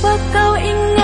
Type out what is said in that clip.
Coba ingat